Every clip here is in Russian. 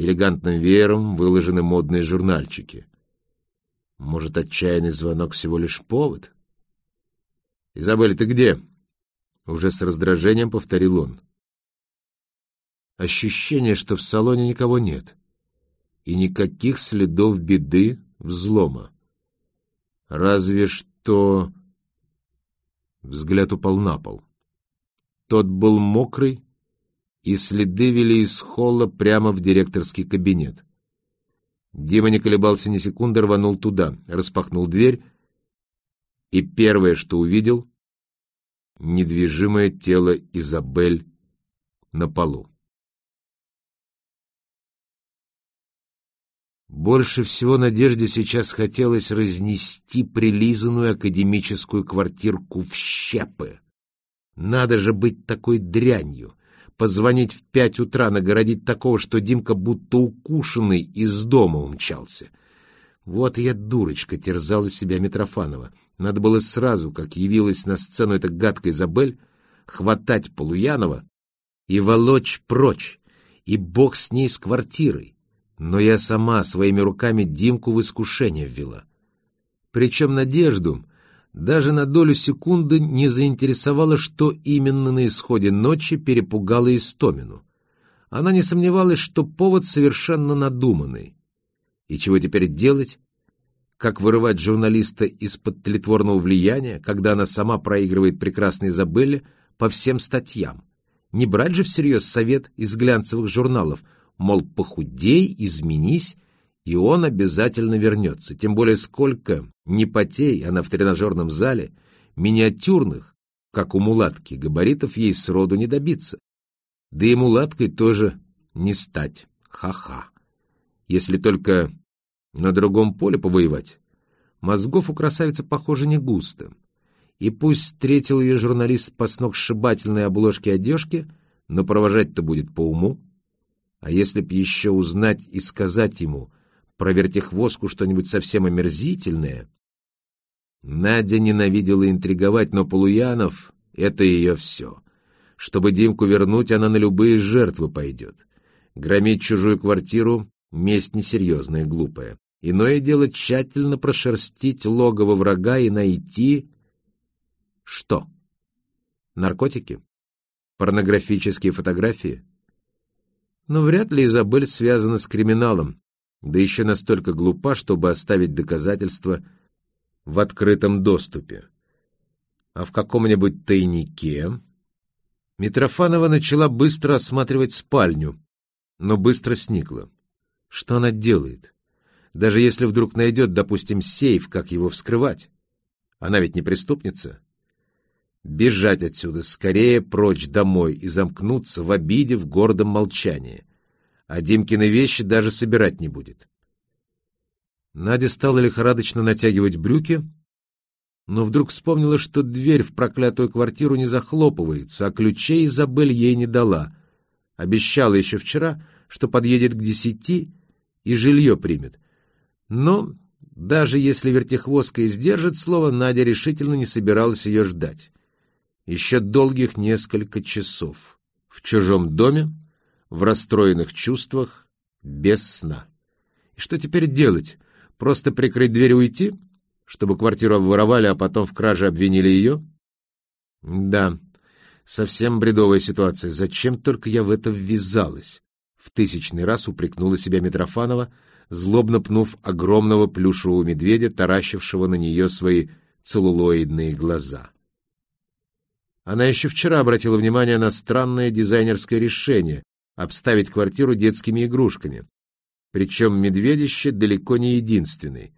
Элегантным веером выложены модные журнальчики. Может, отчаянный звонок всего лишь повод? «Изабель, ты где?» Уже с раздражением повторил он. Ощущение, что в салоне никого нет. И никаких следов беды, взлома. Разве что... Взгляд упал на пол. Тот был мокрый, и следы вели из холла прямо в директорский кабинет. Дима не колебался ни секунды, рванул туда, распахнул дверь, и первое, что увидел — недвижимое тело Изабель на полу. Больше всего Надежде сейчас хотелось разнести прилизанную академическую квартирку в щепы. Надо же быть такой дрянью! Позвонить в пять утра, нагородить такого, что Димка будто укушенный из дома умчался. Вот я, дурочка, терзала себя Митрофанова. Надо было сразу, как явилась на сцену эта гадкая Изабель, хватать Полуянова и волочь прочь, и бог с ней с квартирой. Но я сама своими руками Димку в искушение ввела. Причем Надежду даже на долю секунды не заинтересовало, что именно на исходе ночи перепугало Истомину. Она не сомневалась, что повод совершенно надуманный. И чего теперь делать? Как вырывать журналиста из-под тлетворного влияния, когда она сама проигрывает прекрасной Изабелле по всем статьям? Не брать же всерьез совет из глянцевых журналов — мол, похудей, изменись, и он обязательно вернется. Тем более сколько, не потей, она в тренажерном зале, миниатюрных, как у мулатки, габаритов ей сроду не добиться. Да и мулаткой тоже не стать. Ха-ха. Если только на другом поле повоевать. Мозгов у красавицы, похоже, не густо. И пусть встретил ее журналист по сногсшибательной обложке одежки, но провожать-то будет по уму. А если б еще узнать и сказать ему про вертихвостку что-нибудь совсем омерзительное? Надя ненавидела интриговать, но Полуянов — это ее все. Чтобы Димку вернуть, она на любые жертвы пойдет. Громить чужую квартиру — месть несерьезная, глупая. Иное дело тщательно прошерстить логово врага и найти... Что? Наркотики? Порнографические фотографии? Но вряд ли Изабель связана с криминалом, да еще настолько глупа, чтобы оставить доказательства в открытом доступе. А в каком-нибудь тайнике... Митрофанова начала быстро осматривать спальню, но быстро сникла. Что она делает? Даже если вдруг найдет, допустим, сейф, как его вскрывать? Она ведь не преступница. Бежать отсюда, скорее прочь домой и замкнуться в обиде, в гордом молчании. А Димкины вещи даже собирать не будет. Надя стала лихорадочно натягивать брюки, но вдруг вспомнила, что дверь в проклятую квартиру не захлопывается, а ключей Изабель ей не дала. Обещала еще вчера, что подъедет к десяти и жилье примет. Но даже если вертихвостка и сдержит слово, Надя решительно не собиралась ее ждать еще долгих несколько часов в чужом доме, в расстроенных чувствах, без сна. И что теперь делать? Просто прикрыть дверь и уйти? Чтобы квартиру обворовали, а потом в краже обвинили ее? Да, совсем бредовая ситуация. Зачем только я в это ввязалась? В тысячный раз упрекнула себя Митрофанова, злобно пнув огромного плюшевого медведя, таращившего на нее свои целлулоидные глаза. Она еще вчера обратила внимание на странное дизайнерское решение обставить квартиру детскими игрушками. Причем медведище далеко не единственный.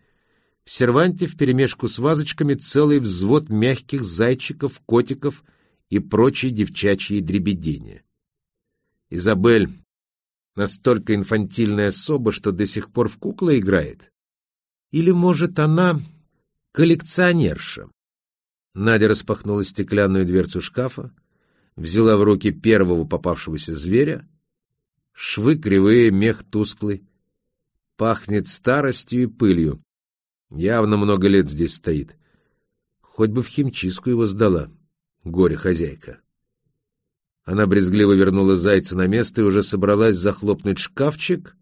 В серванте вперемешку с вазочками целый взвод мягких зайчиков, котиков и прочие девчачьи дребедения. Изабель настолько инфантильная особа, что до сих пор в куклы играет? Или, может, она коллекционерша? Надя распахнула стеклянную дверцу шкафа, взяла в руки первого попавшегося зверя. Швы кривые, мех тусклый. Пахнет старостью и пылью. Явно много лет здесь стоит. Хоть бы в химчистку его сдала, горе-хозяйка. Она брезгливо вернула зайца на место и уже собралась захлопнуть шкафчик,